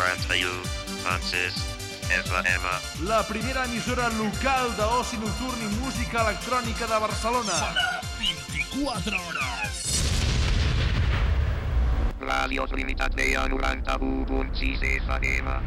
91.6 FM. La primera emissora local d'oci nocturn i música electrònica de Barcelona. Sona 24 hores. Ràdios Limitat Veia 91.6 FM.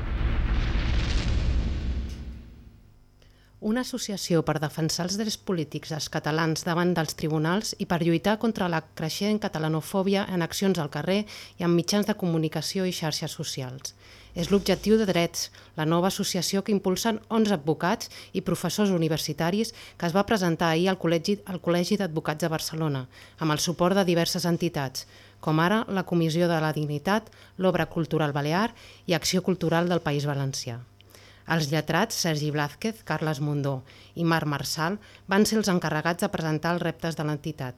Una associació per defensar els drets polítics dels catalans davant dels tribunals i per lluitar contra la creixent catalanofòbia en accions al carrer i en mitjans de comunicació i xarxes socials. És l'objectiu de Drets, la nova associació que impulsen 11 advocats i professors universitaris que es va presentar ahir al Col·legi, al Col·legi d'Advocats de Barcelona, amb el suport de diverses entitats, com ara la Comissió de la Dignitat, l'Obra Cultural Balear i Acció Cultural del País Valencià. Els lletrats Sergi Blázquez, Carles Mundó i Marc Marçal van ser els encarregats de presentar els reptes de l'entitat,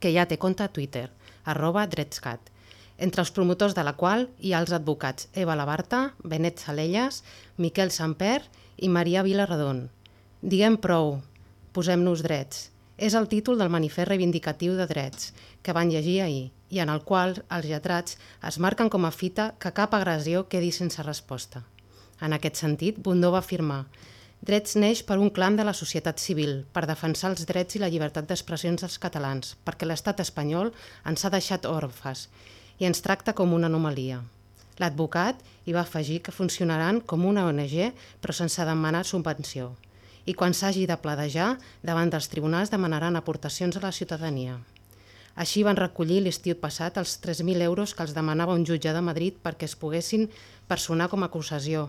que ja té compte a Twitter, arroba dretscat, entre els promotors de la qual hi ha els advocats Eva Labarta, Benet Salelles, Miquel Samper i Maria Vilarredon. Diguem prou, posem-nos drets. És el títol del manifest reivindicatiu de drets que van llegir ahir i en el qual els lletrats es marquen com a fita que cap agressió quedi sense resposta. En aquest sentit, Bundó va afirmar Drets neix per un clam de la societat civil, per defensar els drets i la llibertat d'expressions dels catalans, perquè l'estat espanyol ens ha deixat orfes i ens tracta com una anomalia. L'advocat hi va afegir que funcionaran com una ONG però sense demanar subvenció i quan s'hagi de pladejar, davant dels tribunals demanaran aportacions a la ciutadania. Així van recollir l'estiu passat els 3.000 euros que els demanava un jutge de Madrid perquè es poguessin personar com a acusació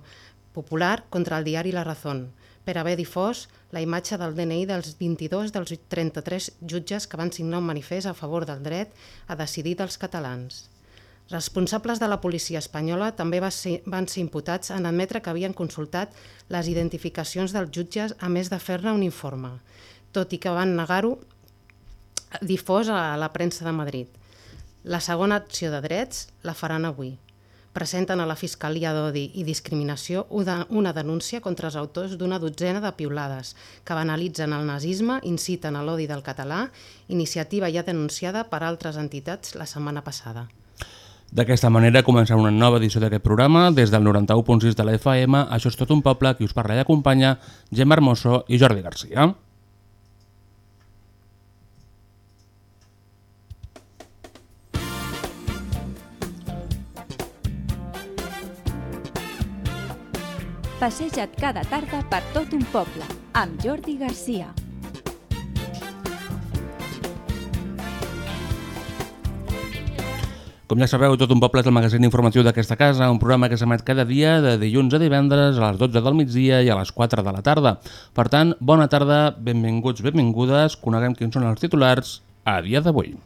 popular contra el diari La Razón, per haver difós la imatge del DNI dels 22 dels 33 jutges que van signar un manifest a favor del dret a decidir dels catalans. Responsables de la policia espanyola també va ser, van ser imputats en admetre que havien consultat les identificacions dels jutges a més de fer-ne un informe, tot i que van negar-ho difós a la premsa de Madrid. La segona acció de drets la faran avui. Presenten a la Fiscalia d'Odi i Discriminació una denúncia contra els autors d'una dotzena de piulades que banalitzen el nazisme, inciten a l'odi del català, iniciativa ja denunciada per altres entitats la setmana passada. D'aquesta manera comença una nova edició d'aquest programa des del 91.6 de la FM. Això és tot un poble, qui us parla i acompanya, Gemma Hermoso i Jordi Garcia. Passeja't cada tarda per tot un poble, amb Jordi Garcia. Com ja sabeu, Tot un poble és el magazín informatiu d'aquesta casa, un programa que s'emet cada dia de dilluns a divendres a les 12 del migdia i a les 4 de la tarda. Per tant, bona tarda, benvinguts, benvingudes, coneguem quins són els titulars a dia d'avui.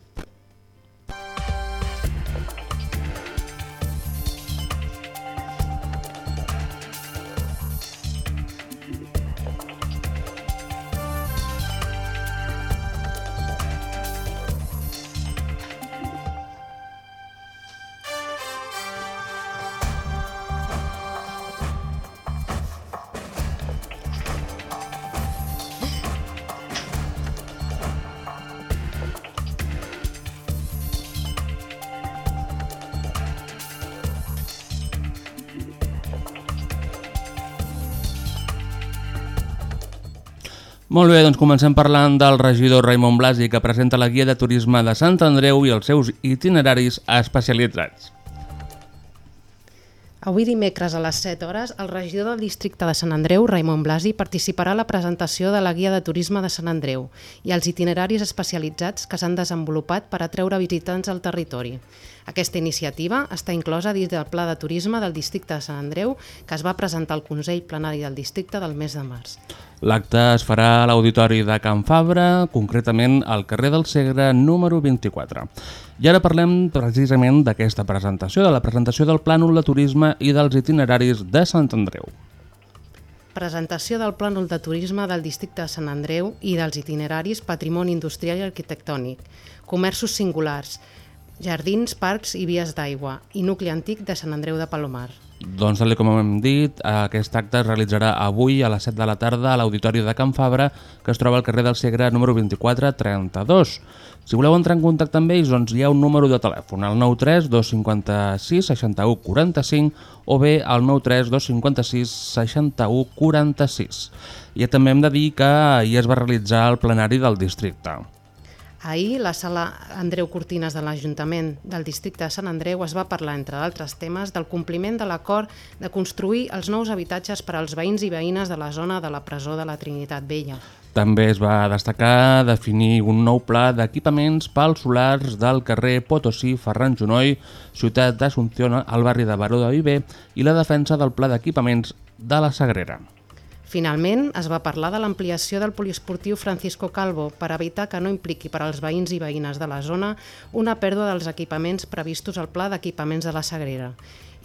Molt bé, doncs comencem parlant del regidor Raimon Blasi, que presenta la guia de turisme de Sant Andreu i els seus itineraris especialitzats. Avui dimecres a les 7 hores, el regidor del districte de Sant Andreu, Raimon Blasi, participarà a la presentació de la Guia de Turisme de Sant Andreu i els itineraris especialitzats que s'han desenvolupat per atreure visitants al territori. Aquesta iniciativa està inclosa dins del Pla de Turisme del districte de Sant Andreu que es va presentar al Consell Plenari del districte del mes de març. L'acte es farà a l'Auditori de Can Fabra, concretament al carrer del Segre número 24. I ara parlem precisament d'aquesta presentació, de la presentació del Plànol de Turisme i dels itineraris de Sant Andreu. Presentació del Plànol de Turisme del districte de Sant Andreu i dels itineraris Patrimoni Industrial i Arquitectònic, Comerços Singulars, jardins, parcs i vies d'aigua i nucli antic de Sant Andreu de Palomar. Doncs, tal com hem dit, aquest acte es realitzarà avui a les 7 de la tarda a l'Auditori de Can Fabra, que es troba al carrer del Segre número 2432. Si voleu entrar en contacte amb ells, doncs hi ha un número de telèfon, el 93 256 61 45 o bé el 93 256 61 46. I també hem de dir que ahir es va realitzar el plenari del districte. Ahir, la sala Andreu Cortines de l'Ajuntament del districte de Sant Andreu es va parlar, entre d'altres temes, del compliment de l'acord de construir els nous habitatges per als veïns i veïnes de la zona de la presó de la Trinitat Vella. També es va destacar definir un nou pla d'equipaments pels solars del carrer Potosí, Ferran Junoy, ciutat d'Assumpción, al barri de Baró de Viver, i la defensa del pla d'equipaments de la Sagrera. Finalment, es va parlar de l'ampliació del poliesportiu Francisco Calvo per evitar que no impliqui per als veïns i veïnes de la zona una pèrdua dels equipaments previstos al Pla d'Equipaments de la Sagrera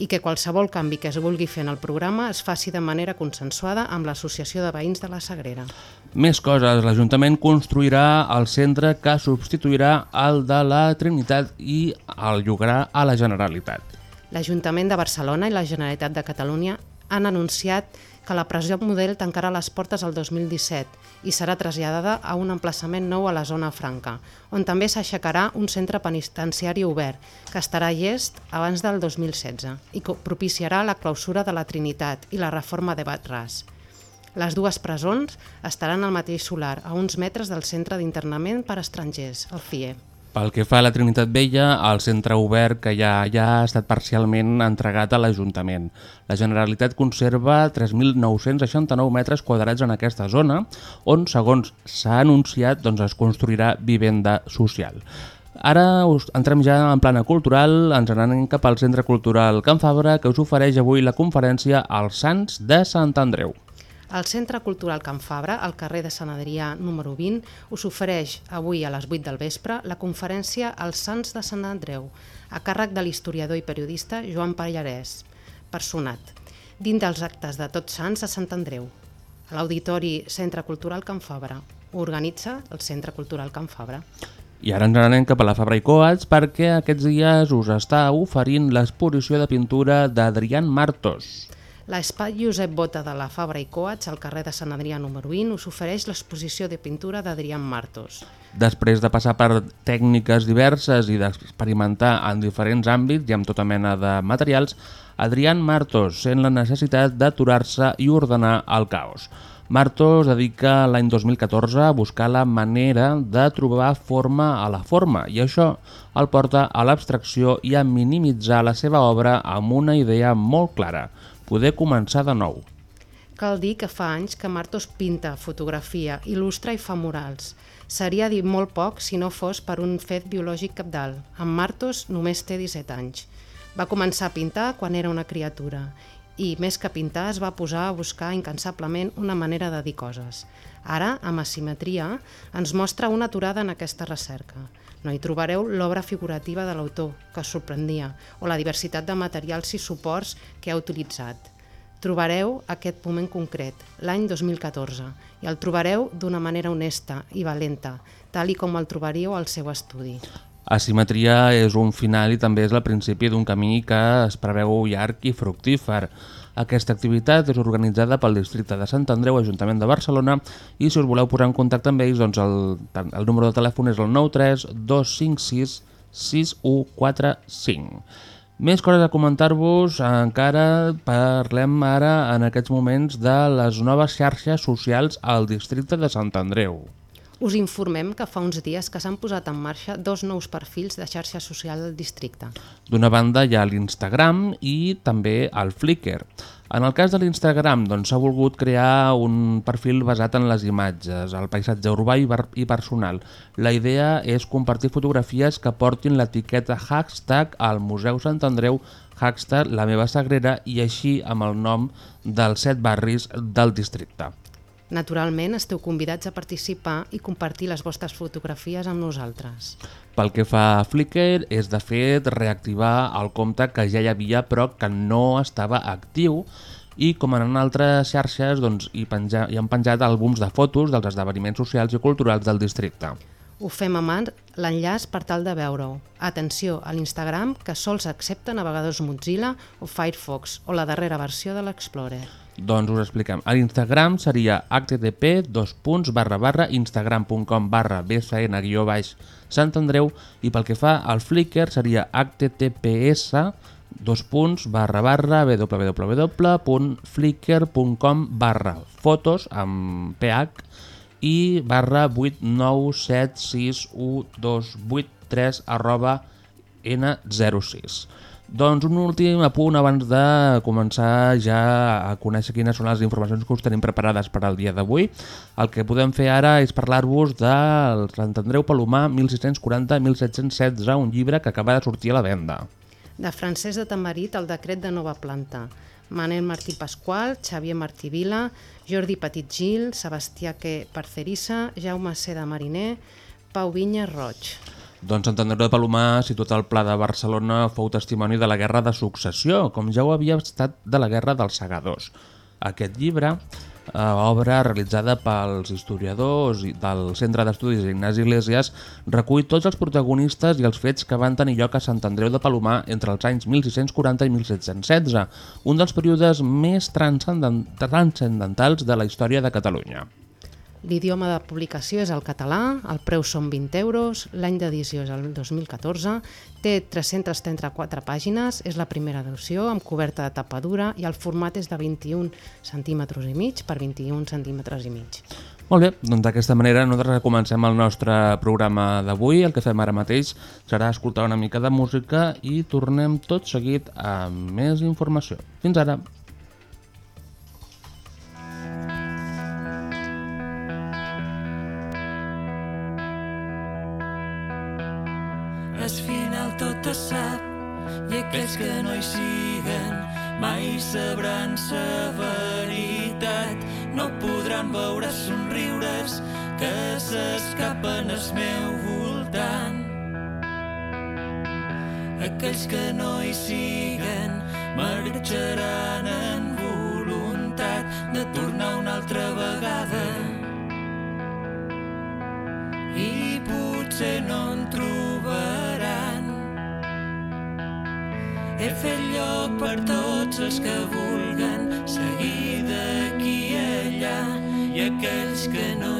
i que qualsevol canvi que es vulgui fer en el programa es faci de manera consensuada amb l'Associació de Veïns de la Sagrera. Més coses. L'Ajuntament construirà el centre que substituirà el de la Trinitat i el llogarà a la Generalitat. L'Ajuntament de Barcelona i la Generalitat de Catalunya han anunciat que la presó model tancarà les portes el 2017 i serà traslladada a un emplaçament nou a la zona franca, on també s'aixecarà un centre penitenciari obert, que estarà llest abans del 2016 i que propiciarà la clausura de la Trinitat i la reforma de Batràs. Les dues presons estaran al mateix solar, a uns metres del centre d'internament per estrangers, el CIE. Pel que fa a la Trinitat Vella, el centre obert que ja, ja ha estat parcialment entregat a l'Ajuntament. La Generalitat conserva 3.969 metres quadrats en aquesta zona, on, segons s'ha anunciat, doncs es construirà vivenda social. Ara us entrem ja en plana cultural, ens n'anem cap al Centre Cultural Can Fabra, que us ofereix avui la conferència Els Sants de Sant Andreu. El Centre Cultural Can Fabra, al carrer de Sant Adrià número 20, us ofereix avui a les 8 del vespre la conferència Els Sants de Sant Andreu, a càrrec de l'historiador i periodista Joan Pallarès, personat, dins dels actes de Tots Sants a Sant Andreu, a l'Auditori Centre Cultural Can Fabra. Organitza el Centre Cultural Can Fabra. I ara ens anem cap a la Fabra i Coats perquè aquests dies us està oferint l'exposició de pintura d'Adrián Martos. L'espai Josep Bota de la Fabra i Coats, al carrer de Sant Adrià número 20, us ofereix l'exposició de pintura d'Adrián Martos. Després de passar per tècniques diverses i d'experimentar en diferents àmbits i amb tota mena de materials, Adrián Martos sent la necessitat d'aturar-se i ordenar el caos. Martos dedica l'any 2014 a buscar la manera de trobar forma a la forma i això el porta a l'abstracció i a minimitzar la seva obra amb una idea molt clara – poder començar de nou. Cal dir que fa anys que Martos pinta, fotografia, il·lustra i fa murals. Seria dir molt poc si no fos per un fet biològic capdalt. En Martos només té 17 anys. Va començar a pintar quan era una criatura i, més que pintar, es va posar a buscar incansablement una manera de dir coses. Ara, amb asimetria, ens mostra una aturada en aquesta recerca. No hi trobareu l'obra figurativa de l'autor, que sorprendia, o la diversitat de materials i suports que ha utilitzat. Trobareu aquest moment concret, l'any 2014, i el trobareu d'una manera honesta i valenta, tal i com el trobaríeu al seu estudi. Asimetria és un final i també és el principi d'un camí que es preveu llarg i fructífer. Aquesta activitat és organitzada pel districte de Sant Andreu, Ajuntament de Barcelona, i si us voleu posar en contacte amb ells, doncs el, el número de telèfon és el 93 256 6145. Més coses a comentar-vos, encara parlem ara en aquests moments de les noves xarxes socials al districte de Sant Andreu. Us informem que fa uns dies que s'han posat en marxa dos nous perfils de xarxa social del districte. D'una banda hi ha l'Instagram i també el Flickr. En el cas de l'Instagram doncs, s'ha doncs, volgut crear un perfil basat en les imatges, el paisatge urbà i, i personal. La idea és compartir fotografies que portin l'etiqueta hashtag al Museu Sant Andreu hashtag la meva sagrera i així amb el nom dels set barris del districte. Naturalment, esteu convidats a participar i compartir les vostres fotografies amb nosaltres. Pel que fa a Flickr, és de fet reactivar el compte que ja hi havia però que no estava actiu i com en altres xarxes doncs, hi, penja, hi han penjat àlbums de fotos dels esdeveniments socials i culturals del districte. Ho fem a mà l'enllaç per tal de veure-ho. Atenció, a l'Instagram, que sols accepta navegadors Mozilla o Firefox, o la darrera versió de l'Explorer. Doncs us expliquem. A l'Instagram seria http dos punts barra barra instagram.com barra bsn guió baix Sant Andreu i pel que fa al Flickr seria https dos punts barra barra www.flickr.com barra fotos amb ph i barra 8976123 arroba n06. Doncs un últim apunt abans de començar ja a conèixer quines són les informacions que us tenim preparades per al dia d'avui. El que podem fer ara és parlar-vos del Sant Andreu Palomar 1640-1716, un llibre que acaba de sortir a la venda. De Francesc de Tamarit, el decret de nova planta. Manel Martí Pasqual, Xavier Martí Vila, Jordi Petit Gil, Sebastià Que Parcerissa, Jaume Seda Mariner, Pau Vinya Roig. Doncs Sant Andreu de Palomar, situat al Pla de Barcelona, fou testimoni de la Guerra de Successió, com ja ho havia estat de la Guerra dels Segadors. Aquest llibre, eh, obra realitzada pels historiadors del Centre d'Estudis Ignasi Iglesias, recull tots els protagonistes i els fets que van tenir lloc a Sant Andreu de Palomar entre els anys 1640 i 1716, un dels períodes més transcendent transcendentals de la història de Catalunya. L'idioma de publicació és el català, el preu són 20 euros, l'any d'edició és el 2014, té 334 pàgines, és la primera edició amb coberta de tapa dura i el format és de 21 centímetres i mig per 21 centímetres i mig. Molt bé, doncs d'aquesta manera nosaltres comencem el nostre programa d'avui. El que fem ara mateix serà escoltar una mica de música i tornem tot seguit amb més informació. Fins ara! Al final tot es sap i aquells que no hi siguen mai sabran sa veritat. No podran veure somriures que s'escapen al meu voltant. Aquells que no hi siguen fet lloc per tots els que vulguen seguir d'aquí allà i aquells que no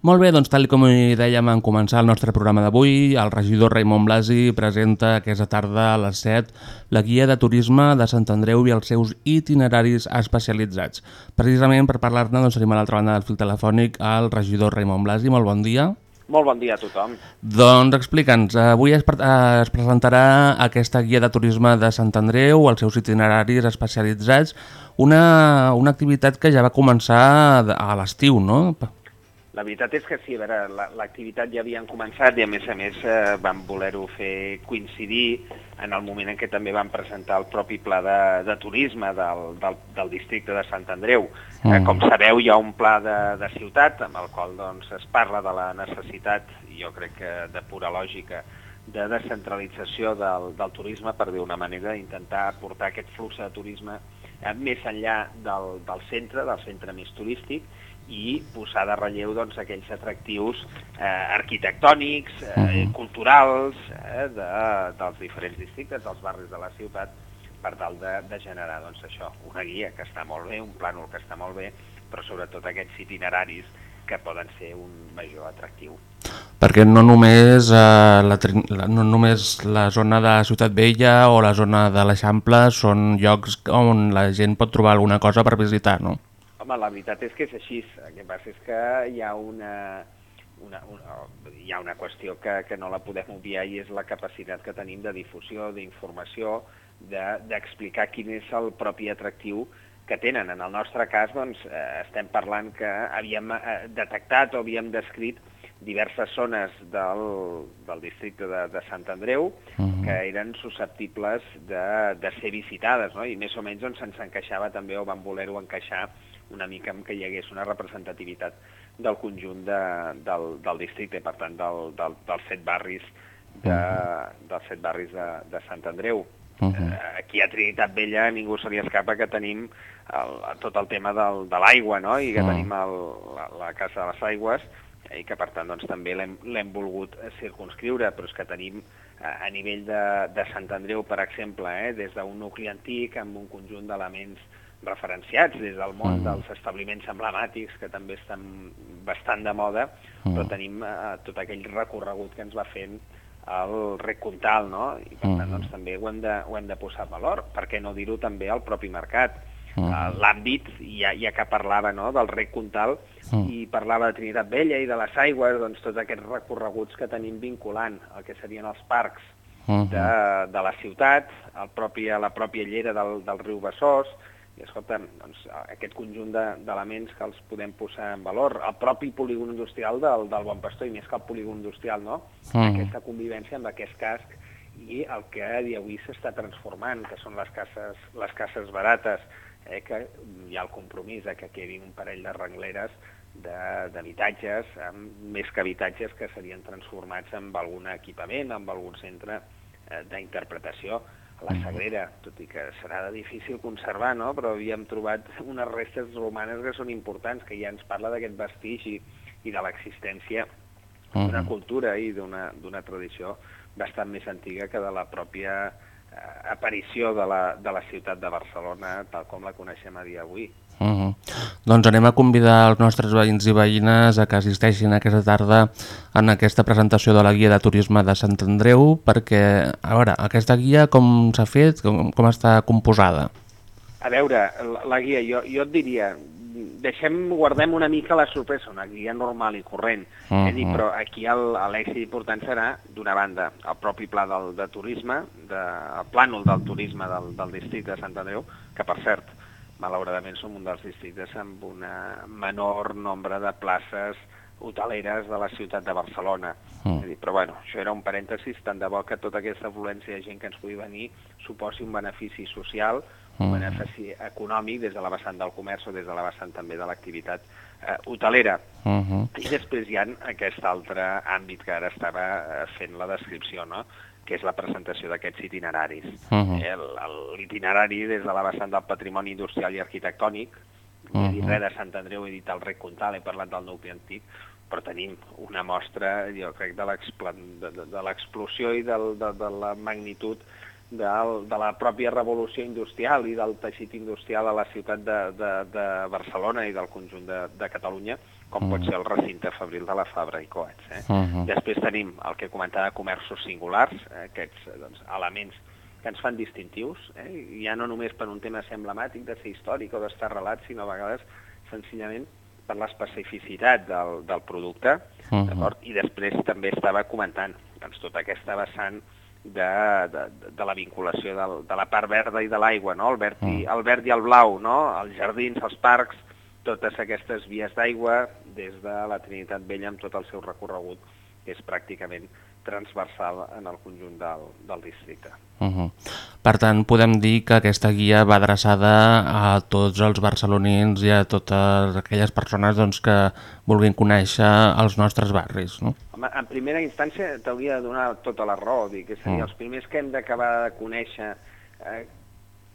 Molt bé, doncs tal com dèiem en començar el nostre programa d'avui, el regidor Raimon Blasi presenta aquesta tarda a les 7 la guia de turisme de Sant Andreu i els seus itineraris especialitzats. Precisament per parlar-ne doncs, tenim a l'altra banda del fil telefònic el regidor Raimon Blasi. Molt bon dia. Molt bon dia a tothom. Doncs explica'ns, avui es, pre es presentarà aquesta guia de turisme de Sant Andreu, els seus itineraris especialitzats, una, una activitat que ja va començar a l'estiu, no? La veritat és que sí, a veure, l'activitat ja havien començat i a més a més eh, vam voler-ho fer coincidir en el moment en què també vam presentar el propi pla de, de turisme del, del, del districte de Sant Andreu. Eh, mm. Eh, com sabeu, hi ha un pla de, de ciutat amb el qual doncs, es parla de la necessitat, jo crec que de pura lògica, de descentralització del, del turisme, per dir una manera, d'intentar portar aquest flux de turisme eh, més enllà del, del centre, del centre més turístic, i posar de relleu doncs, aquells atractius eh, arquitectònics, eh, uh -huh. culturals, eh, de, dels diferents districtes, dels barris de la ciutat, per tal de, de generar doncs, això, una guia que està molt bé, un plànol que està molt bé, però sobretot aquests itineraris que poden ser un major atractiu. Perquè no només, eh, la, la, no només la zona de Ciutat Vella o la zona de l'Eixample són llocs on la gent pot trobar alguna cosa per visitar, no? Home, la veritat és que és així. El que passa és que hi ha una, una, una, hi ha una qüestió que, que no la podem obviar i és la capacitat que tenim de difusió, d'informació, d'explicar de, quin és el propi atractiu que tenen. En el nostre cas, doncs, eh, estem parlant que havíem eh, detectat o havíem descrit diverses zones del, del districte de, de Sant Andreu uh -huh. que eren susceptibles de, de ser visitades, no? i més o menys doncs, se'ns encaixava també, o vam voler-ho encaixar, una mica que hi hagués una representativitat del conjunt de, del, del districte, per tant, del, del, dels set barris de, dels set barris de, de Sant Andreu. Uh -huh. Aquí a Trinitat Vella a ningú se li escapa que tenim el, tot el tema del, de l'aigua, no? I que uh -huh. tenim el, la, la Casa de les Aigües, i que per tant doncs, també l'hem volgut circunscriure, però és que tenim a nivell de, de Sant Andreu, per exemple, eh, des d'un nucli antic amb un conjunt d'elements referenciats des del món mm. dels establiments emblemàtics, que també estan bastant de moda, mm. però tenim eh, tot aquell recorregut que ens va fent el rec Comtal, no? I per tant, mm. doncs, també ho hem, de, ho hem de posar en valor. Per què no dir-ho també al propi mercat? Mm. L'àmbit, ja, ja que parlava no, del rec Comtal mm. i parlava de Trinitat Vella i de les aigües, doncs tots aquests recorreguts que tenim vinculant el que serien els parcs mm. de, de la ciutat, el propi, la pròpia llera del, del riu Besòs, i escolta, doncs, aquest conjunt d'elements que els podem posar en valor, el propi polígon industrial del, del Bon Pastor, i més que el polígon industrial, no? Mm. Aquesta convivència amb aquest casc i el que a dia avui s'està transformant, que són les cases, les cases barates, eh, que hi ha el compromís de que quedin un parell de rengleres d'habitatges, més que habitatges que serien transformats en algun equipament, en algun centre eh, d'interpretació la Sagrera, tot i que serà de difícil conservar, no? però havíem trobat unes restes romanes que són importants, que ja ens parla d'aquest vestigi i de l'existència d'una cultura i d'una tradició bastant més antiga que de la pròpia eh, aparició de la, de la ciutat de Barcelona tal com la coneixem a dia d'avui. Uh -huh. Doncs anem a convidar els nostres veïns i veïnes a que assisteixin aquesta tarda en aquesta presentació de la guia de turisme de Sant Andreu perquè, a veure, aquesta guia com s'ha fet, com, com està composada? A veure, la, la guia, jo, jo et diria, deixem, guardem una mica la sorpresa, una guia normal i corrent, uh -huh. a dir, Mhm. però aquí l'èxit important serà, d'una banda, el propi pla del, de turisme, de, el plànol del turisme del, del districte de Sant Andreu, que per cert, malauradament som un dels districtes amb un menor nombre de places hoteleres de la ciutat de Barcelona. Mm. Dir, però bueno, això era un parèntesis, tant de bo que tota aquesta afluència de gent que ens pugui venir suposi un benefici social, un Mm. benefici econòmic des de la vessant del comerç o des de la vessant també de l'activitat eh, hotelera. Uh -huh. I després hi ha aquest altre àmbit que ara estava eh, fent la descripció, no? Que és la presentació d'aquests itineraris. Mhm. Eh, el- el- L'itinerari des de la vessant del patrimoni industrial i arquitectònic, no he dit Mhm. res de Sant Andreu, he dit el Rec Comtal, he parlat del nucli antic, però tenim una mostra, jo crec, de l'expla- de, de, de l'explosió i del, de, de la magnitud del, de la pròpia revolució industrial i del teixit industrial a la ciutat de, de, de Barcelona i del conjunt de, de Catalunya, com pot ser el recinte fabril de la Fabra i Coats. Eh? Mhm. Després tenim el que comentava comerços singulars, eh, aquests eh, doncs, elements que ens fan distintius, eh? ja no només per un tema emblemàtic de ser històric o d'estar relat, sinó a vegades senzillament per l'especificitat del, del producte, Mhm. d'acord? I després també estava comentant doncs, tota aquesta vessant de, de, de la vinculació del, de la part verda i de l'aigua, no? el, verd i, el verd i el blau, no? els jardins, els parcs, totes aquestes vies d'aigua des de la Trinitat Vella amb tot el seu recorregut, que és pràcticament transversal en el conjunt del, del districte. Uh -huh. Per tant, podem dir que aquesta guia va adreçada a tots els barcelonins i a totes aquelles persones doncs, que vulguin conèixer els nostres barris, no? Home, en primera instància t'hauria de donar tota la raó, dic, és a dir, Mm. els primers que hem d'acabar de conèixer eh,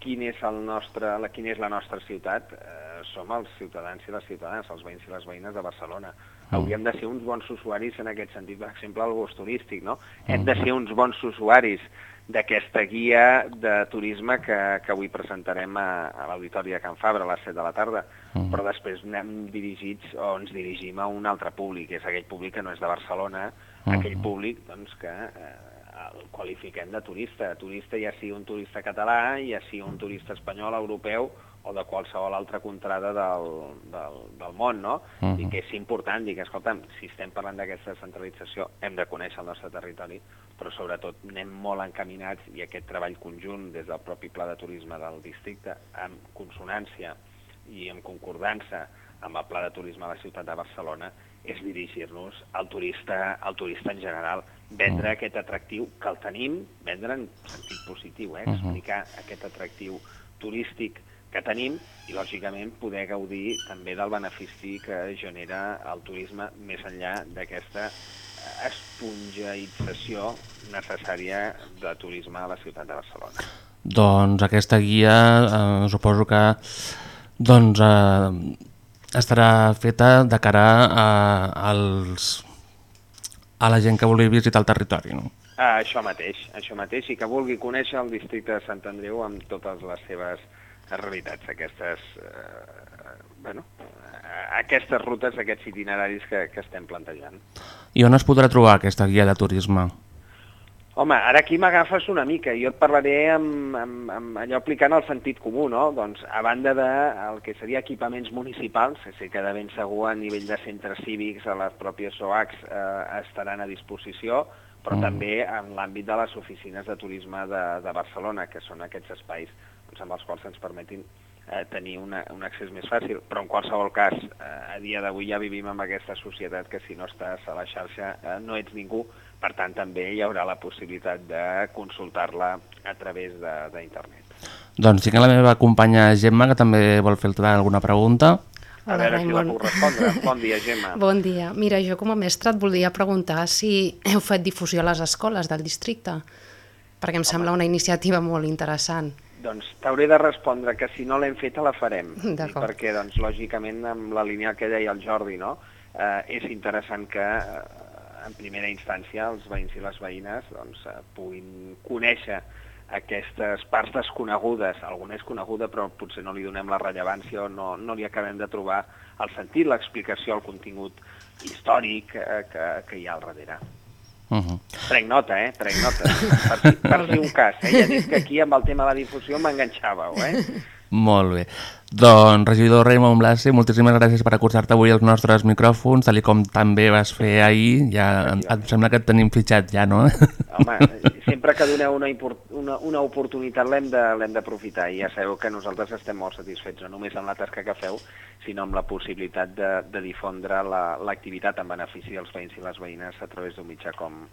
quin és el nostre, la, quina és la nostra ciutat eh, som els ciutadans i les ciutadanes, els veïns i les veïnes de Barcelona. Mm. Hauríem de ser uns bons usuaris en aquest sentit, per exemple, el gust turístic, no? Hem de ser uns bons usuaris d'aquesta guia de turisme que, que avui presentarem a, a l'Auditori de Can Fabra a les 7 de la tarda, Mm. però després anem dirigits o ens dirigim a un altre públic, és aquell públic que no és de Barcelona, Mhm. aquell públic doncs, que eh, el qualifiquem de turista. Turista ja sigui un turista català, ja sigui un turista espanyol, europeu o de qualsevol altra contrada del, del, del món, no? Mhm. I que és important, dir que, escolta'm, si estem parlant d'aquesta centralització, hem de conèixer el nostre territori, però sobretot anem molt encaminats i aquest treball conjunt des del propi pla de turisme del districte, amb consonància i en concordança amb el pla de turisme a la ciutat de Barcelona, és dirigir-nos al turista, al turista en general, vendre aquest atractiu que el tenim, vendre en sentit positiu, eh? Mhm. explicar aquest atractiu turístic que tenim i, lògicament, poder gaudir també del benefici que genera el turisme més enllà d'aquesta eh, esponjaïtzació necessària de turisme a la ciutat de Barcelona. Doncs aquesta guia eh, suposo que doncs, eh, estarà feta de cara a, als, a la gent que vulgui visitar el territori. No? Ah, això mateix, això mateix, i que vulgui conèixer el districte de Sant Andreu amb totes les seves realitats, aquestes, eh, bueno, aquestes rutes, aquests itineraris que, que estem plantejant. I on es podrà trobar aquesta guia de turisme? Home, ara aquí m'agafes una mica. Jo et parlaré amb, amb, amb allò aplicant el sentit comú, no? Doncs, a banda de el que seria equipaments municipals, que sé que de ben segur a nivell de centres cívics, a les pròpies SOACs eh, estaran a disposició, però Mm. també en l'àmbit de les oficines de turisme de, de Barcelona, que són aquests espais doncs, amb els quals ens permetin eh, tenir una, un accés més fàcil. Però en qualsevol cas, eh, a dia d'avui ja vivim amb aquesta societat que si no estàs a la xarxa eh, no ets ningú, per tant també hi haurà la possibilitat de consultar-la a través de- d'internet. Doncs tinc la meva companya Gemma, que també vol fer-te alguna pregunta. A Hola, veure si la Raimon. puc respondre. Bon dia, Gemma. Bon dia. Mira, jo com a mestra et voldria preguntar si heu fet difusió a les escoles del districte, perquè em sembla una iniciativa molt interessant. Doncs t'hauré de respondre que si no l'hem feta la farem. D'acord. Perquè, doncs, lògicament, amb la línia que deia el Jordi, no? Eh, és interessant que eh, en primera instància els veïns i les veïnes doncs, eh, puguin conèixer aquestes parts desconegudes, alguna és coneguda però potser no li donem la rellevància o no, no li acabem de trobar el sentit, l'explicació, el contingut històric eh, que, que hi ha al darrere. Uh -huh. Prenc nota, eh? Prenc nota. Per per si un cas, eh? Ja dic que aquí amb el tema de la difusió m'enganxàveu, eh? Molt bé. Doncs, regidor Raymond Blasi, moltíssimes gràcies per acostar-te avui als nostres micròfons, tal com també vas fer ahir. Ja em, em sembla que et tenim fitxat ja, no? Home, sempre que doneu una, una, una oportunitat l'hem d'aprofitar i ja sabeu que nosaltres estem molt satisfets, no només amb la tasca que feu, sinó amb la possibilitat de, de difondre la- l'activitat en benefici dels veïns i les veïnes a través d'un mitjà com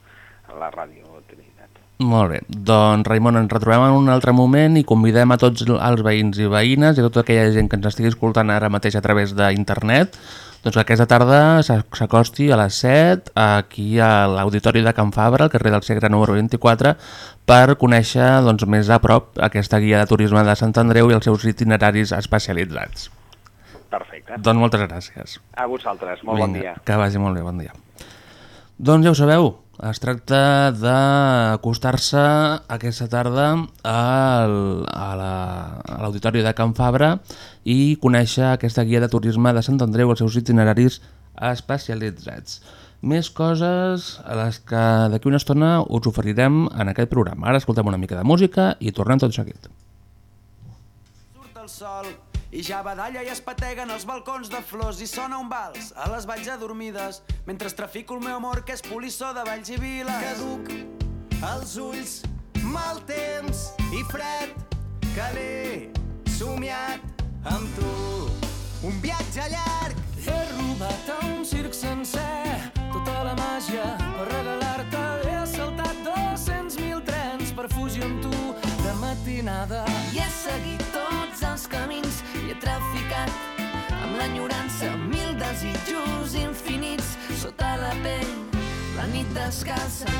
la Ràdio Trinitat. Molt bé. Doncs, Raimon, ens retrobem en un altre moment i convidem a tots els veïns i veïnes i a tota aquella gent que ens estigui escoltant ara mateix a través d'internet doncs que aquesta tarda s'a- s'acosti a les 7 aquí a l'Auditori de Can Fabra, al carrer del Segre número 24, per conèixer doncs, més a prop aquesta guia de turisme de Sant Andreu i els seus itineraris especialitzats. Perfecte. Doncs moltes gràcies. A vosaltres, molt bon Vinga, dia. Que vagi molt bé, bon dia. Doncs ja ho sabeu, es tracta d'acostar-se aquesta tarda al, a la- a l'Auditori la, de Can Fabra i conèixer aquesta guia de turisme de Sant Andreu, els seus itineraris especialitzats. Més coses a les que d'aquí una estona us oferirem en aquest programa. Ara escoltem una mica de música i tornem tot seguit. Surt el sol i ja badalla i es pateguen els balcons de flors i sona un vals a les valls adormides mentre trafico el meu amor que és polissó de valls i viles. Caduc els ulls, mal temps i fred que l'he somiat amb tu. Un viatge llarg. He robat a un circ sencer tota la màgia per regalar-te. He assaltat 200.000 trens per fugir amb tu de matinada. I he seguit tots els camins traficat amb l'enyorança mil desitjos infinits sota la pell, la nit descalça.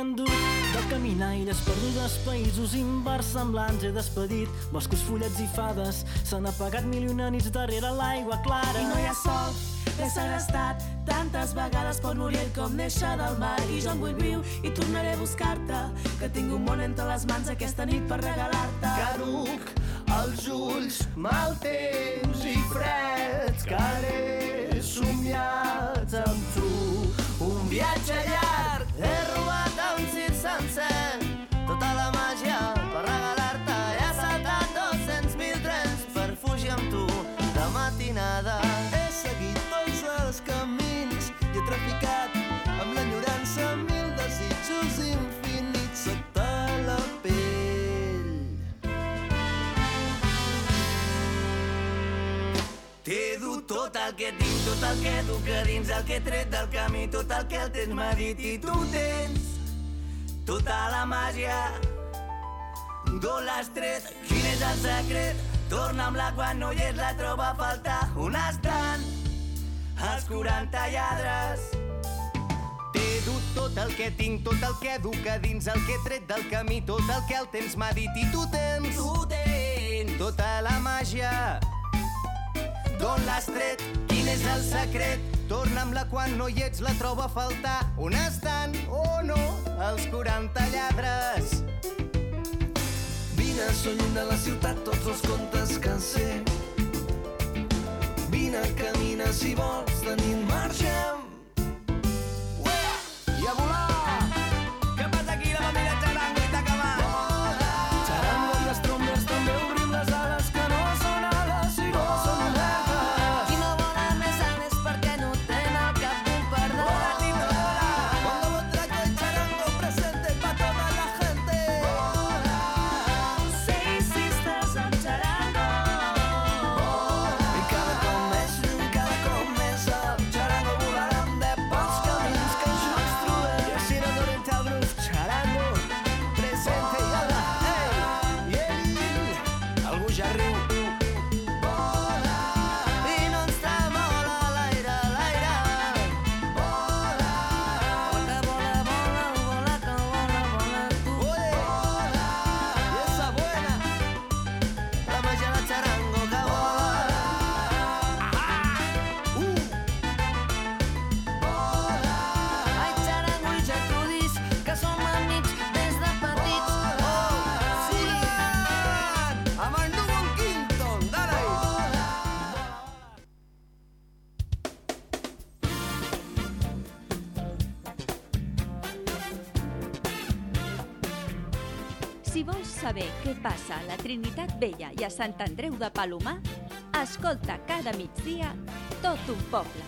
endut illes perdudes, països inversemblants. He despedit, boscos, fullets i fades. S'han apagat mil i una nits darrere l'aigua clara. I no hi ha sol, l'he segrestat tantes vegades pot morir com néixer del mar. I jo en vull viu i tornaré a buscar-te que tinc un món entre les mans aquesta nit per regalar-te. Caduc els ulls, mal temps i freds que l'he somiat amb tu. Un viatge llarg, tot el que tinc, tot el que duc a dins, el que he tret del camí, tot el que el temps m'ha dit i tu tens tota la màgia. D'on l'has tret? Quin és el secret? Torna'm-la quan no hi és, la troba a faltar. On estan els 40 lladres? T'he dut tot el que tinc, tot el que duc a dins, el que he tret del camí, tot el que el temps m'ha dit i tu tens. Tu tens tota la màgia. D'on l'has tret? Quin és el secret? Torna'm-la quan no hi ets, la trobo a faltar. On estan, o oh no, els 40 lladres? Vine, so lluny de la ciutat, tots els contes que sé. Vine, camina si vols, de nit marxem. Saber què passa a la Trinitat Vella i a Sant Andreu de Palomar, escolta cada migdia tot un poble.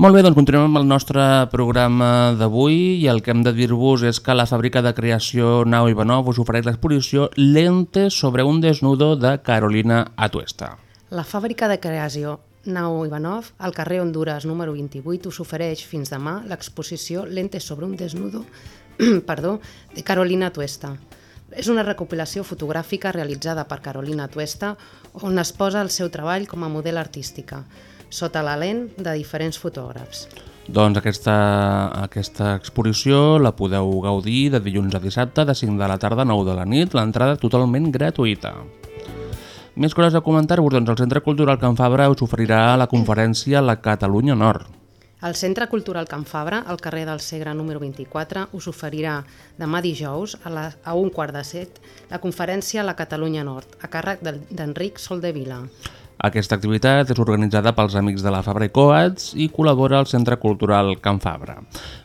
Molt bé, doncs continuem amb el nostre programa d'avui i el que hem de dir-vos és que la fàbrica de creació Nau Ivanov us ofereix l'exposició Lentes sobre un desnudo de Carolina Atuesta. La fàbrica de creació Nau Ivanov, al carrer Honduras número 28, us ofereix fins demà l'exposició Lentes sobre un desnudo perdó, de Carolina Tuesta. És una recopilació fotogràfica realitzada per Carolina Tuesta on es posa el seu treball com a model artística, sota la lent de diferents fotògrafs. Doncs aquesta, aquesta exposició la podeu gaudir de dilluns a dissabte de 5 de la tarda a 9 de la nit, l'entrada totalment gratuïta. Més coses a comentar-vos, doncs el Centre Cultural Can Fabra us oferirà la conferència La Catalunya Nord. El Centre Cultural Can Fabra, al carrer del Segre número 24, us oferirà demà dijous a, la, a un quart de set la conferència La Catalunya Nord, a càrrec d'Enric Soldevila. Aquesta activitat és organitzada pels amics de la Fabra i Coats i col·labora al Centre Cultural Can Fabra.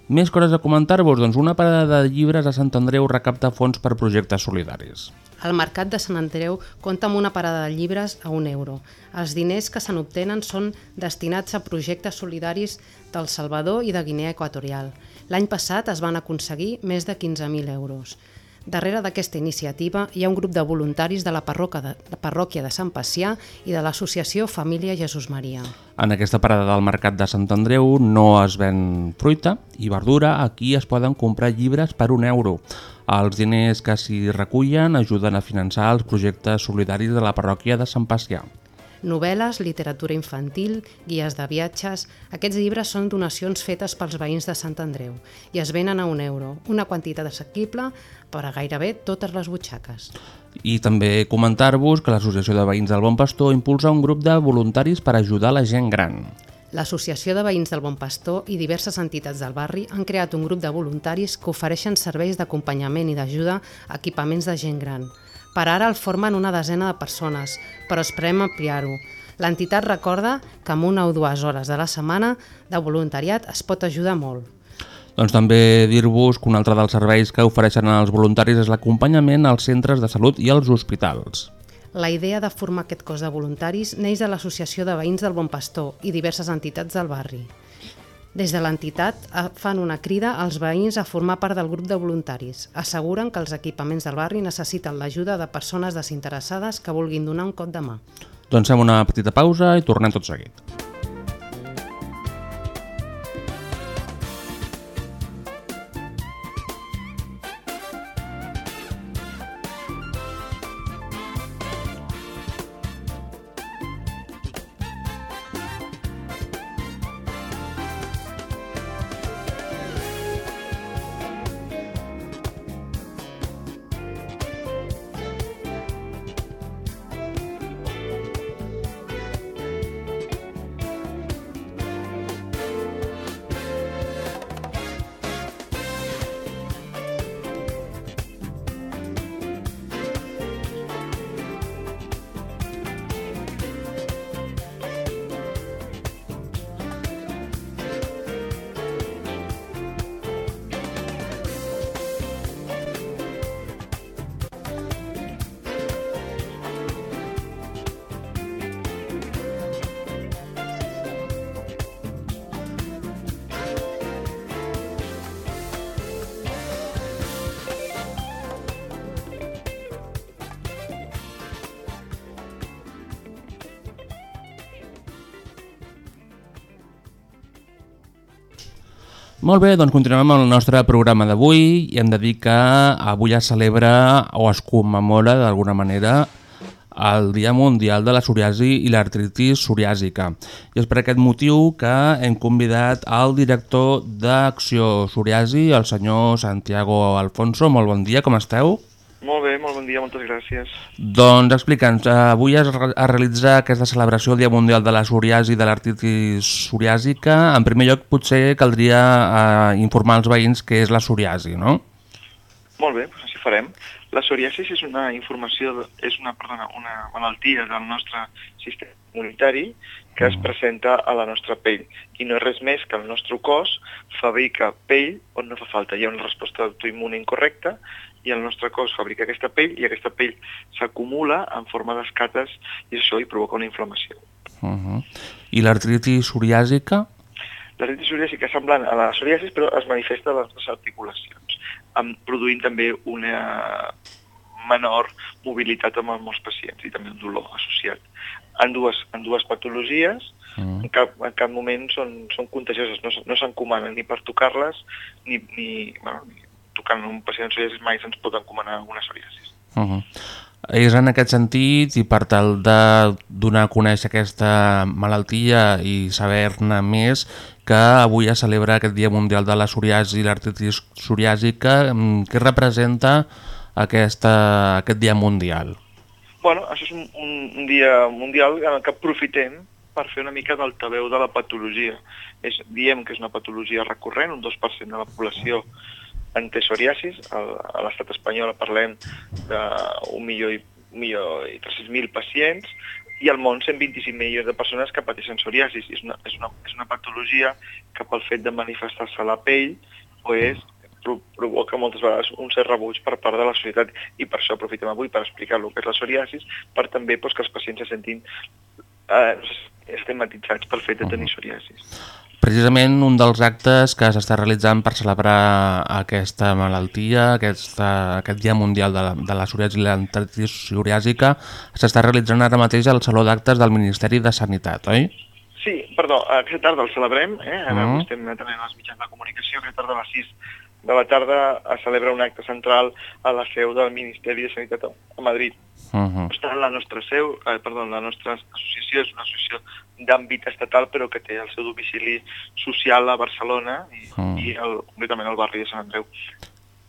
Més coses a comentar-vos, doncs una parada de llibres a Sant Andreu recapta fons per projectes solidaris. El Mercat de Sant Andreu compta amb una parada de llibres a un euro. Els diners que se n'obtenen són destinats a projectes solidaris del Salvador i de Guinea Equatorial. L'any passat es van aconseguir més de 15.000 euros. Darrere d'aquesta iniciativa hi ha un grup de voluntaris de la parròquia de, la parròquia de Sant Pacià i de l'associació Família Jesús Maria. En aquesta parada del Mercat de Sant Andreu no es ven fruita i verdura, aquí es poden comprar llibres per un euro. Els diners que s'hi recullen ajuden a finançar els projectes solidaris de la parròquia de Sant Pacià. Novel·les, literatura infantil, guies de viatges... Aquests llibres són donacions fetes pels veïns de Sant Andreu i es venen a un euro, una quantitat assequible per a gairebé totes les butxaques. I també comentar-vos que l'Associació de Veïns del Bon Pastor impulsa un grup de voluntaris per ajudar la gent gran. L'Associació de Veïns del Bon Pastor i diverses entitats del barri han creat un grup de voluntaris que ofereixen serveis d'acompanyament i d'ajuda a equipaments de gent gran. Per ara el formen una desena de persones, però esperem ampliar-ho. L'entitat recorda que amb una o dues hores de la setmana de voluntariat es pot ajudar molt. Doncs també dir-vos que un altre dels serveis que ofereixen els voluntaris és l'acompanyament als centres de salut i als hospitals. La idea de formar aquest cos de voluntaris neix de l'Associació de Veïns del Bon Pastor i diverses entitats del barri. Des de l'entitat eh, fan una crida als veïns a formar part del grup de voluntaris. Asseguren que els equipaments del barri necessiten l'ajuda de persones desinteressades que vulguin donar un cop de mà. Doncs fem una petita pausa i tornem tot seguit. Molt bé, doncs continuem amb el nostre programa d'avui i hem de dir que avui es celebra o es commemora d'alguna manera el Dia Mundial de la Psoriasi i l'artritis psoriàsica. I és per aquest motiu que hem convidat al director d'Acció Psoriasi, el senyor Santiago Alfonso. Molt bon dia, com esteu? Molt bon dia, moltes gràcies. Doncs explica'ns, eh, avui es, es realitza aquesta celebració del Dia Mundial de la Psoriasi i de l'artritis psoriàsica. En primer lloc, potser caldria eh, informar els veïns què és la psoriasi, no? Molt bé, doncs així farem. La psoriasis és una informació, és una, perdona, una malaltia del nostre sistema immunitari que es presenta a la nostra pell. I no és res més que el nostre cos fabrica pell on no fa falta. Hi ha una resposta autoimmune incorrecta i el nostre cos fabrica aquesta pell i aquesta pell s'acumula en forma d'escates i això hi provoca una inflamació. Uh -huh. I l'artritis psoriàsica? L'artritis psoriàsica és semblant a la psoriasis però es manifesta a les nostres articulacions, amb, produint també una menor mobilitat amb molts pacients i també un dolor associat. En dues, en dues patologies, Mm. en, cap, en cap moment són, són contagioses, no, no s'encomanen ni per tocar-les ni, ni, bueno, ni tocant un pacient amb psoriasis mai se'ns pot encomanar una psoriasis. Uh -huh. És en aquest sentit i per tal de donar a conèixer aquesta malaltia i saber-ne més que avui es celebra aquest Dia Mundial de la Psoriasi i l'Artritis Psoriàsica. Mm, Què representa aquesta, aquest Dia Mundial? Bueno, això és un, un, dia mundial en que aprofitem per fer una mica d'altaveu de la patologia. És, diem que és una patologia recurrent, un 2% de la població en psoriasis. A l'estat espanyol parlem d'un milió i, milió i 300.000 pacients i al món 125 milions de persones que pateixen psoriasis. És una, és una, és una patologia que pel fet de manifestar-se a la pell pues, pro- provoca moltes vegades un cert rebuig per part de la societat i per això aprofitem avui per explicar el que és la psoriasis, per també pues, que els pacients se sentin eh, estigmatitzats pel fet de tenir psoriasis. Precisament un dels actes que s'està realitzant per celebrar aquesta malaltia, aquesta, aquest Dia Mundial de la, de la psoriasi i l'artritis psoriàsica, s'està realitzant ara mateix al Saló d'Actes del Ministeri de Sanitat, oi? Sí, perdó, aquesta tarda el celebrem, eh? ara Mhm. ho estem atenent als mitjans de comunicació, aquesta tarda a les 6 de la tarda es celebra un acte central a la seu del Ministeri de Sanitat a Madrid. Uh -huh. Està la nostra seu, eh, perdó, la nostra associació és una associació d'àmbit estatal però que té el seu domicili social a Barcelona i, Mm. i el, concretament al barri de Sant Andreu.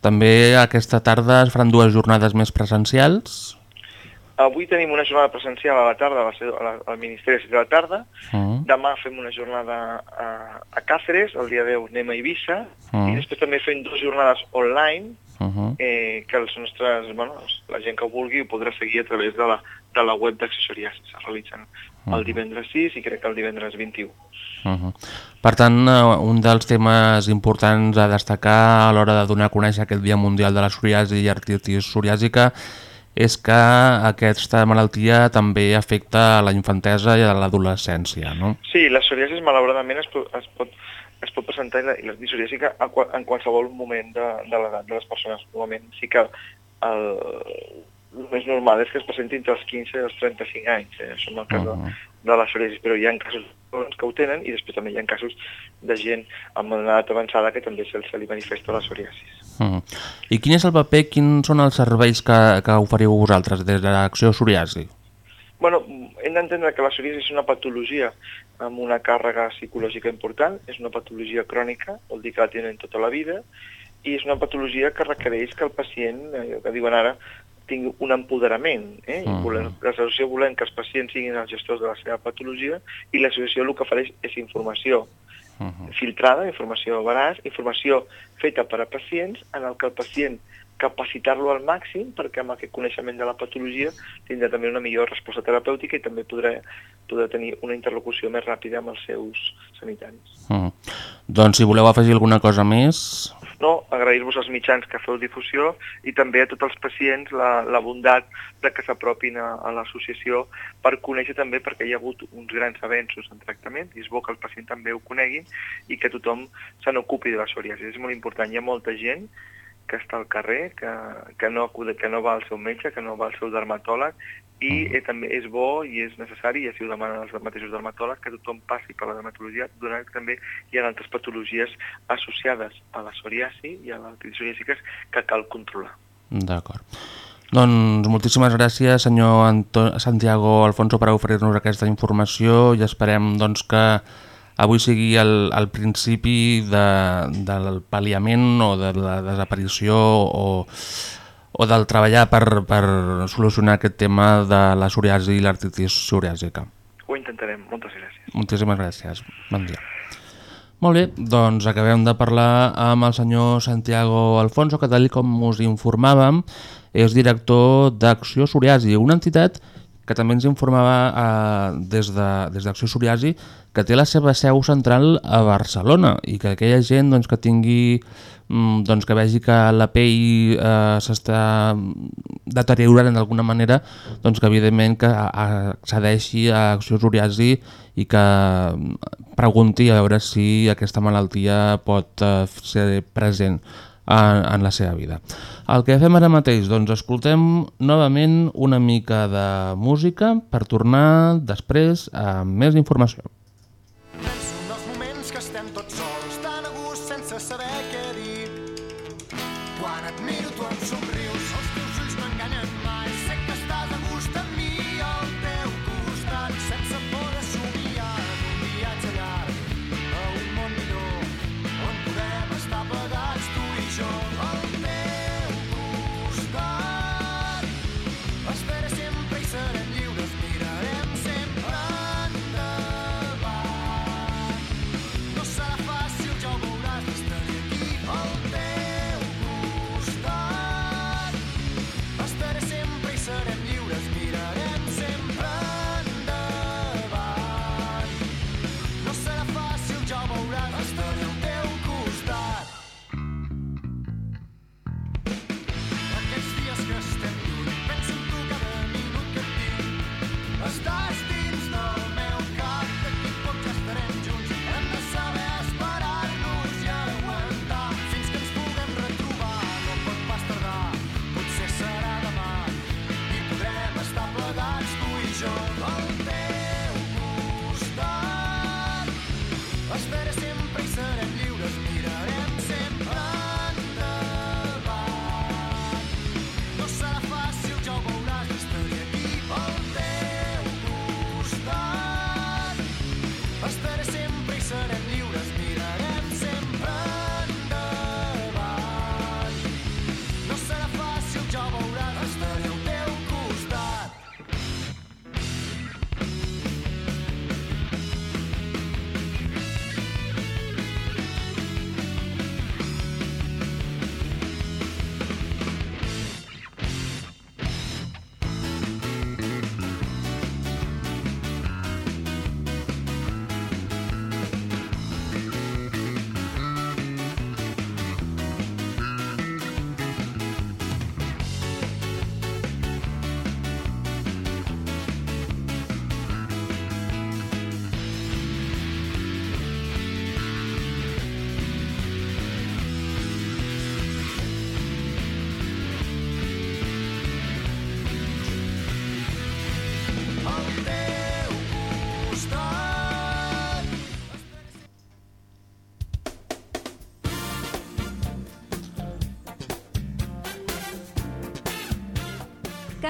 També aquesta tarda es faran dues jornades més presencials. Avui tenim una jornada presencial a la tarda a la a la, al Ministeri de la tarda, Uh Demà fem una jornada a, a Càceres, el dia 10 anem a Eivissa, Mm. i després també fem dues jornades online, -huh. eh, que els nostres, bueno, la gent que ho vulgui ho podrà seguir a través de la, de la web d'accessories. Se realitzen el divendres 6 i crec que el divendres 21. Uh -huh. Per tant, eh, un dels temes importants a destacar a l'hora de donar a conèixer aquest Dia Mundial de la Psoriasi i Artritis Psoriàsica és que aquesta malaltia també afecta a la infantesa i a l'adolescència, no? Sí, la psoriasis malauradament es, pot- es pot es pot presentar i la, i la a qual, en qualsevol moment de, de l'edat de les persones. Normalment sí que el, el més normal és que es presenti entre els 15 i els 35 anys. Eh? Això en el cas Uh de, -huh. de la psoriasis, però hi ha casos doncs, que ho tenen i després també hi ha casos de gent amb una edat avançada que també se, se li manifesta la psoriasis. Uh -huh. I quin és el paper, quins són els serveis que, que oferiu vosaltres des de l'Acció Psoriasi? Bueno, hem d'entendre que la psoriasis és una patologia amb una càrrega psicològica important, és una patologia crònica, vol dir que la tenen tota la vida, i és una patologia que requereix que el pacient, eh, que diuen ara, tingui un empoderament. Eh? I Mhm. volem, l'associació volem que els pacients siguin els gestors de la seva patologia i l'associació el que ofereix és informació Uh -huh. filtrada, informació veraç, informació feta per a pacients en el que el pacient capacitar-lo al màxim perquè amb aquest coneixement de la patologia tindrà també una millor resposta terapèutica i també podrà, podrà tenir una interlocució més ràpida amb els seus sanitaris. -huh. Doncs si voleu afegir alguna cosa més... No, agrair-vos als mitjans que feu difusió i també a tots els pacients la, la bondat de que s'apropin a, a l'associació per conèixer també perquè hi ha hagut uns grans avenços en tractament i és bo que el pacient també ho coneguin i que tothom se n'ocupi de la psoriasis. És molt important, hi ha molta gent que està al carrer, que, que, no, acude, que no va al seu metge, que no va al seu dermatòleg i eh, també és bo i és necessari, i així ho demanen els mateixos dermatòlegs, que tothom passi per la dermatologia, donant que també hi ha altres patologies associades a la psoriasi i a l'artritis psoriàsiques que cal controlar. D'acord. Doncs moltíssimes gràcies, senyor Anto Santiago Alfonso, per oferir-nos aquesta informació i esperem doncs, que avui sigui el, el principi de, del pal·liament o de la desaparició o, o del treballar per, per solucionar aquest tema de la psoriasi i l'artritis psoriàsica. Ho intentarem. Moltes gràcies. Moltíssimes gràcies. Bon dia. Molt bé, doncs acabem de parlar amb el senyor Santiago Alfonso, que tal com us informàvem, és director d'Acció Psoriasi, una entitat que també ens informava eh, des de- des d'Acció Psoriasi que té la seva seu central a Barcelona i que aquella gent doncs, que tingui mm, doncs, que vegi que la pell eh, s'està deteriorant d'alguna manera, doncs que evidentment que accedeixi a Acció Psoriasi i que mm, pregunti a veure si aquesta malaltia pot eh, ser present en, en la seva vida. El que fem ara mateix, doncs escoltem novament una mica de música per tornar després a més informació.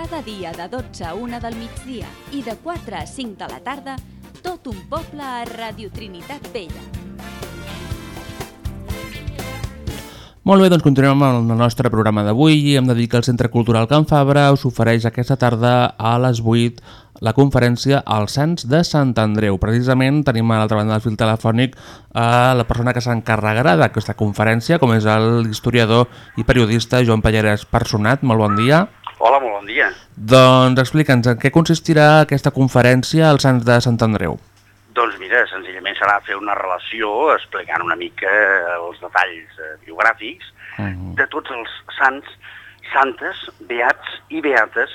Cada dia de 12 a 1 del migdia i de 4 a 5 de la tarda, tot un poble a Radio Trinitat Vella. Molt bé, doncs continuem amb el nostre programa d'avui i hem de dir que el Centre Cultural Can Fabra us ofereix aquesta tarda a les 8 la conferència als Sants de Sant Andreu. Precisament tenim a l'altra banda del fil telefònic a la persona que s'encarregarà d'aquesta conferència, com és l'historiador i periodista Joan Pallarès Personat. Molt bon dia. Hola, molt bon dia. Doncs explica'ns en què consistirà aquesta conferència als Sants de Sant Andreu. Doncs mira, senzillament serà fer una relació explicant una mica els detalls eh, biogràfics de tots els sants, santes, beats i beates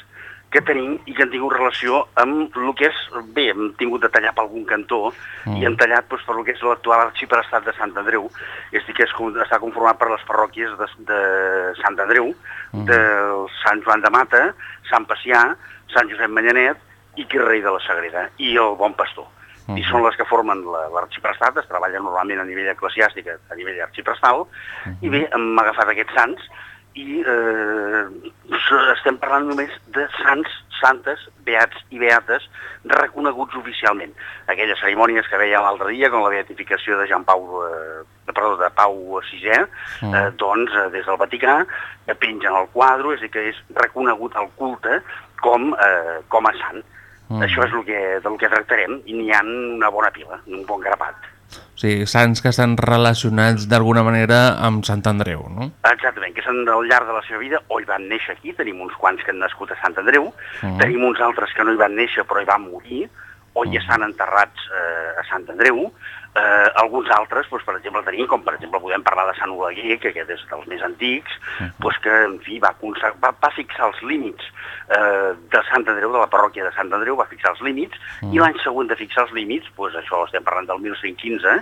que tenim i que han tingut relació amb el que és, bé, hem tingut de tallar per algun cantó Mm. i hem tallat doncs, per el que és l'actual arxiprestat de Sant Andreu, és dir, que és, està conformat per les parròquies de, de Sant Andreu, de Sant Joan de Mata, Sant Pacià, Sant Josep Manyanet i Quirrei de la Sagrera, i el Bon Pastor. I són les que formen la- l'arxiprestat, es treballa normalment a nivell eclesiàstic, a nivell arxiprestal, i bé, hem agafat aquests sants i eh, estem parlant només de sants, santes, beats i beates reconeguts oficialment. Aquelles cerimònies que veia l'altre dia, com la beatificació de Jean Pau, eh, perdó, de Pau VI, eh, doncs eh, des del Vaticà que pengen el quadre, és a dir, que és reconegut el culte com, eh, com a sant. Mhm. Això és el que, del que tractarem i n'hi ha una bona pila, un bon grapat. O sigui, sants que estan relacionats d'alguna manera amb Sant Andreu, no? Exactament, que són al llarg de la seva vida o hi van néixer aquí, tenim uns quants que han nascut a Sant Andreu, Mhm. tenim uns altres que no hi van néixer però hi van morir, o hi estan enterrats eh, a Sant Andreu, eh, alguns altres, doncs, per exemple, tenim, com per exemple podem parlar de Sant Oleguer, que aquest és dels més antics, doncs que, en fi, va, va, va fixar els límits eh, de Sant Andreu, de la parròquia de Sant Andreu, va fixar els límits, i l'any següent de fixar els límits, doncs això estem parlant del 1115,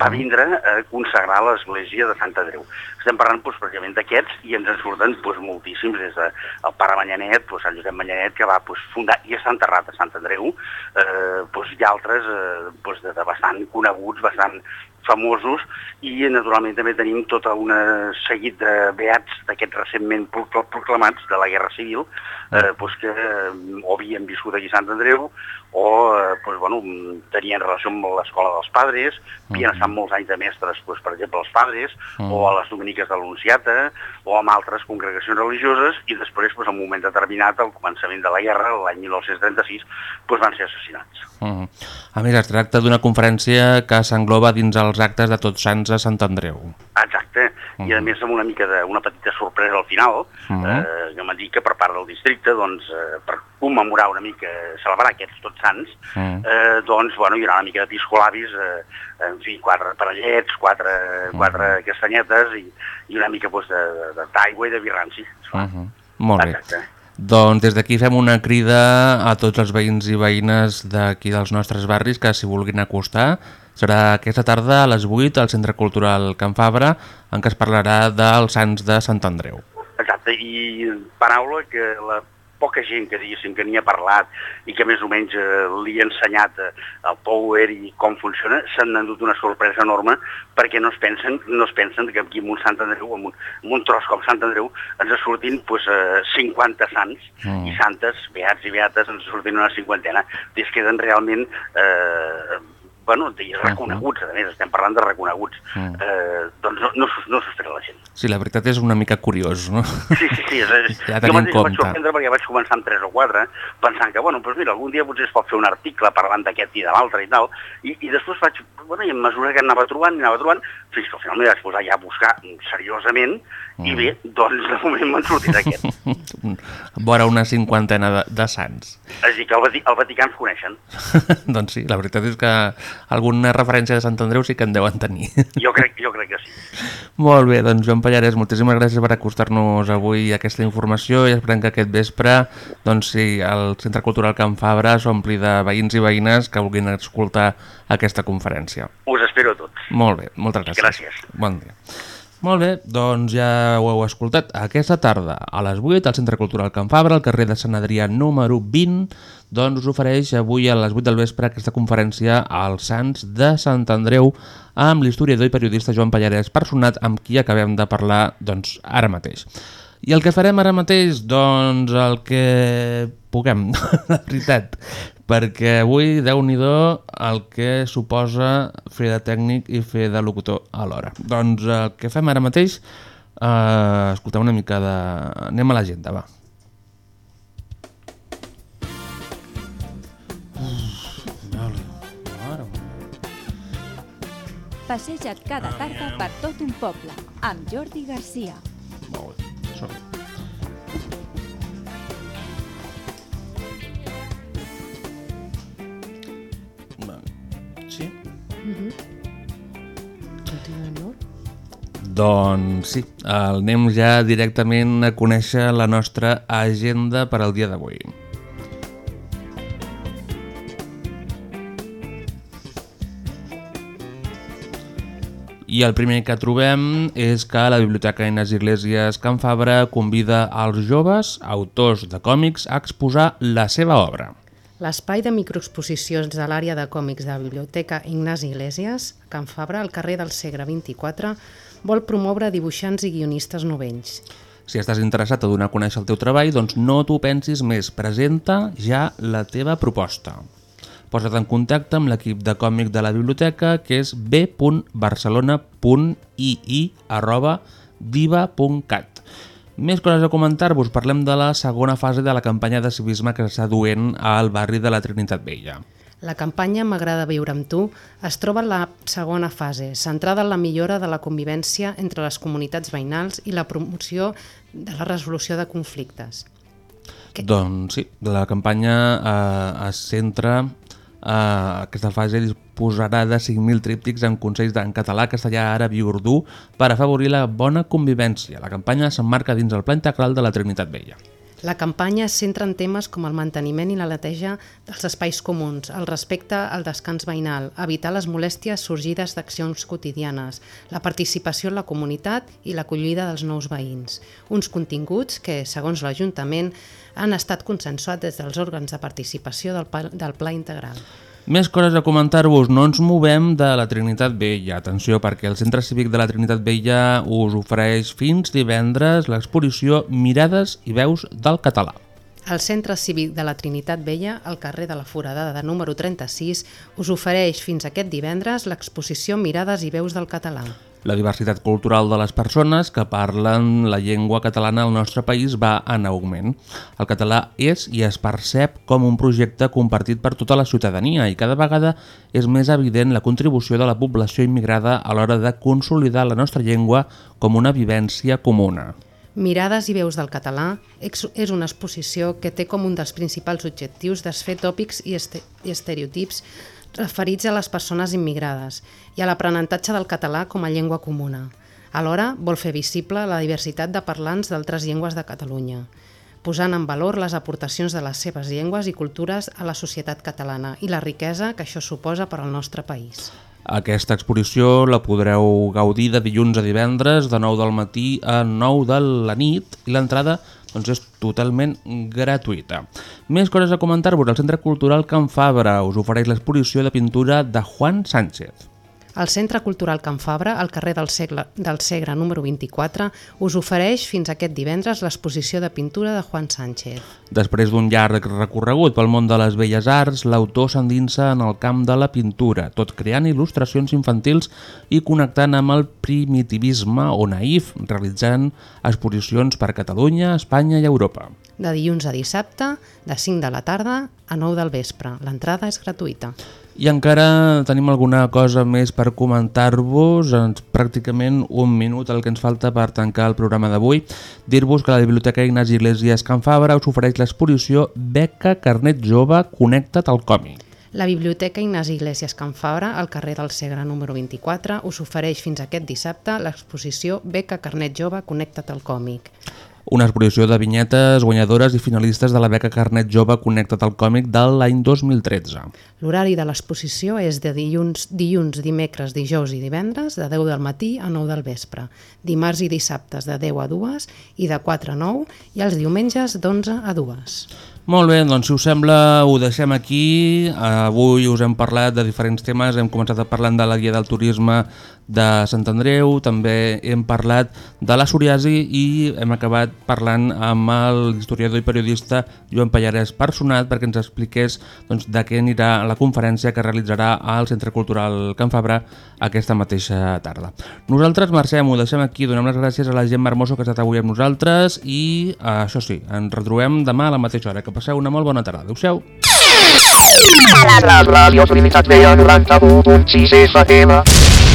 va vindre a consagrar l'església de Sant Andreu. Estem parlant doncs, pràcticament d'aquests i ens en surten doncs, moltíssims, des del de, pare Manyanet, doncs, Sant Josep Manyanet, que va doncs, fundar i està enterrat a Sant Andreu, eh, doncs, i altres eh, doncs, de, de bastant coneguts, bastant famosos, i naturalment també tenim tota una seguit de beats d'aquests recentment procl- proclamats de la Guerra Civil, eh, doncs que eh, o havien viscut aquí a Sant Andreu o eh, doncs, bueno, tenien relació amb l'escola dels padres, havien estat molts anys de mestres, doncs, per exemple, els padres, Mm. o a les dominiques de l'Unciata, o amb altres congregacions religioses, i després, doncs, en un moment determinat, al començament de la guerra, l'any 1936, doncs, van ser assassinats. Mm. A més, es tracta d'una conferència que s'engloba dins els actes de Tots Sants a Sant Andreu. Exacte, i a més amb una mica de, una petita sorpresa al final, Mhm. eh, que m'han dit que per part del districte, doncs, eh, per commemorar una mica, celebrar aquests tots sants, Mm. eh, doncs, bueno, hi haurà una mica de piscolabis, eh, en fi, quatre parellets, quatre, quatre castanyetes i, i una mica doncs, de- de- d'aigua i de birranci. Uh -huh. Molt bé. Exacte. Doncs des d'aquí fem una crida a tots els veïns i veïnes d'aquí dels nostres barris que s'hi vulguin acostar. Serà aquesta tarda a les 8 al Centre Cultural Can Fabra en què es parlarà dels Sants de Sant Andreu. Exacte, i paraula que la poca gent que diguéssim que n'hi ha parlat i que més o menys eh, li ha ensenyat eh, el Power i com funciona, s'han endut una sorpresa enorme perquè no es pensen, no es pensen que aquí en un Sant Andreu, en un, en un tros com Sant Andreu, ens surtin pues, eh, 50 sants Mm. i santes, beats i beates, ens surtin una cinquantena. I es queden realment eh, bueno, i reconeguts, a més, estem parlant de reconeguts. Mm. Eh, doncs no, no, no s'ho la gent. Sí, la veritat és una mica curiós, no? Sí, sí, sí. És, és, Ja jo mateix vaig sorprendre perquè vaig començar amb 3 o 4, pensant que, bueno, doncs mira, algun dia potser es pot fer un article parlant d'aquest i de l'altre i tal, i, i després vaig, bueno, i a mesura que anava trobant, anava trobant, fins que al final m'hi vaig posar ja a buscar seriosament, i bé, doncs de moment m'han sortit aquest. Vora una cinquantena de, de sants. És a dir, que el, el Vaticà ens coneixen. doncs sí, la veritat és que alguna referència de Sant Andreu sí que en deuen tenir. Jo crec, jo crec que sí. Molt bé, doncs Joan Pallarès, moltíssimes gràcies per acostar-nos avui aquesta informació i esperem que aquest vespre doncs sí, el Centre Cultural Can Fabra s'ompli de veïns i veïnes que vulguin escoltar aquesta conferència. Us espero a tots. Molt bé, moltes gràcies. Gràcies. Bon dia. Molt bé, doncs ja ho heu escoltat. Aquesta tarda, a les 8, al Centre Cultural Can Fabra, al carrer de Sant Adrià número 20, doncs us ofereix avui a les 8 del vespre aquesta conferència als Sants de Sant Andreu amb l'historiador i periodista Joan Pallarès, personat amb qui acabem de parlar doncs, ara mateix. I el que farem ara mateix, doncs el que puguem, la veritat, perquè avui, déu nhi el que suposa fer de tècnic i fer de locutor alhora. Doncs el que fem ara mateix, eh, escoltem una mica de... Anem a l'agenda, va. Passeja't cada tarda per tot un poble, amb Jordi Garcia. Molt bé, som Sí? Continuem, no? Doncs sí, anem ja directament a conèixer la nostra agenda per al dia d'avui. I el primer que trobem és que la Biblioteca Eines Iglesias Can Fabra convida als joves, autors de còmics, a exposar la seva obra. L'espai de microexposicions de l'àrea de còmics de la Biblioteca Ignasi Iglesias, Can Fabra, al carrer del Segre 24, vol promoure dibuixants i guionistes novells. Si estàs interessat a donar a conèixer el teu treball, doncs no t'ho pensis més, presenta ja la teva proposta. Posa't en contacte amb l'equip de còmic de la biblioteca, que és b.barcelona.ii arroba diva.cat. Més coses a comentar-vos, parlem de la segona fase de la campanya de civisme que s'està duent al barri de la Trinitat Vella. La campanya M'agrada viure amb tu es troba en la segona fase, centrada en la millora de la convivència entre les comunitats veïnals i la promoció de la resolució de conflictes. Doncs sí, la campanya eh, es centra eh, aquesta fase disposarà de 5.000 tríptics en consells en català, castellà, àrab i urdú per afavorir la bona convivència. La campanya s'emmarca dins el Pla Integral de la Trinitat Vella. La campanya es centra en temes com el manteniment i la neteja dels espais comuns, el respecte al descans veïnal, evitar les molèsties sorgides d'accions quotidianes, la participació en la comunitat i l'acollida dels nous veïns. Uns continguts que, segons l'Ajuntament, han estat consensuats des dels òrgans de participació del, pla- del Pla Integral. Més coses a comentar-vos, no ens movem de la Trinitat Vella. Atenció, perquè el Centre Cívic de la Trinitat Vella us ofereix fins divendres l'exposició Mirades i veus del català. El Centre Cívic de la Trinitat Vella, al carrer de la Foradada de número 36, us ofereix fins aquest divendres l'exposició Mirades i veus del català. La diversitat cultural de les persones que parlen la llengua catalana al nostre país va en augment. El català és i es percep com un projecte compartit per tota la ciutadania i cada vegada és més evident la contribució de la població immigrada a l'hora de consolidar la nostra llengua com una vivència comuna. Mirades i veus del català és una exposició que té com un dels principals objectius desfer tòpics i, este i estereotips referits a les persones immigrades i a l'aprenentatge del català com a llengua comuna. Alhora, vol fer visible la diversitat de parlants d'altres llengües de Catalunya, posant en valor les aportacions de les seves llengües i cultures a la societat catalana i la riquesa que això suposa per al nostre país. Aquesta exposició la podreu gaudir de dilluns a divendres, de 9 del matí a 9 de la nit, i l'entrada doncs, és totalment gratuïta. Més coses a comentar-vos. El Centre Cultural Can Fabra us ofereix l'exposició de pintura de Juan Sánchez. El Centre Cultural Can Fabra, al carrer del, segle, del Segre número 24, us ofereix fins aquest divendres l'exposició de pintura de Juan Sánchez. Després d'un llarg recorregut pel món de les belles arts, l'autor s'endinsa en el camp de la pintura, tot creant il·lustracions infantils i connectant amb el primitivisme o naïf, realitzant exposicions per Catalunya, Espanya i Europa. De dilluns a dissabte, de 5 de la tarda a 9 del vespre. L'entrada és gratuïta. I encara tenim alguna cosa més per comentar-vos, pràcticament un minut el que ens falta per tancar el programa d'avui. Dir-vos que la Biblioteca Ignasi Iglesias Can Fabra us ofereix l'exposició Beca Carnet Jove Connecta't al còmic. La Biblioteca Ignasi Iglesias Can Fabra, al carrer del Segre número 24, us ofereix fins aquest dissabte l'exposició Beca Carnet Jove Connecta't al còmic. Una exposició de vinyetes guanyadores i finalistes de la beca Carnet Jove Connecta't al còmic de l'any 2013. L'horari de l'exposició és de dilluns, dilluns, dimecres, dijous i divendres, de 10 del matí a 9 del vespre, dimarts i dissabtes de 10 a 2 i de 4 a 9 i els diumenges d'11 a 2. Molt bé, doncs si us sembla ho deixem aquí. Avui us hem parlat de diferents temes, hem començat parlant de la guia del turisme de Sant Andreu, també hem parlat de la psoriasi i hem acabat parlant amb l'historiador i periodista Joan Pallarès Personat perquè ens expliqués doncs, de què anirà la conferència que realitzarà al Centre Cultural Can Fabra aquesta mateixa tarda. Nosaltres marxem, ho deixem aquí, donem les gràcies a la gent Marmoso que ha estat avui amb nosaltres i eh, això sí, ens retrobem demà a la mateixa hora. Que passeu una molt bona tarda. Adéu-siau. Ràdio Trinitat Vella 91.6 FM.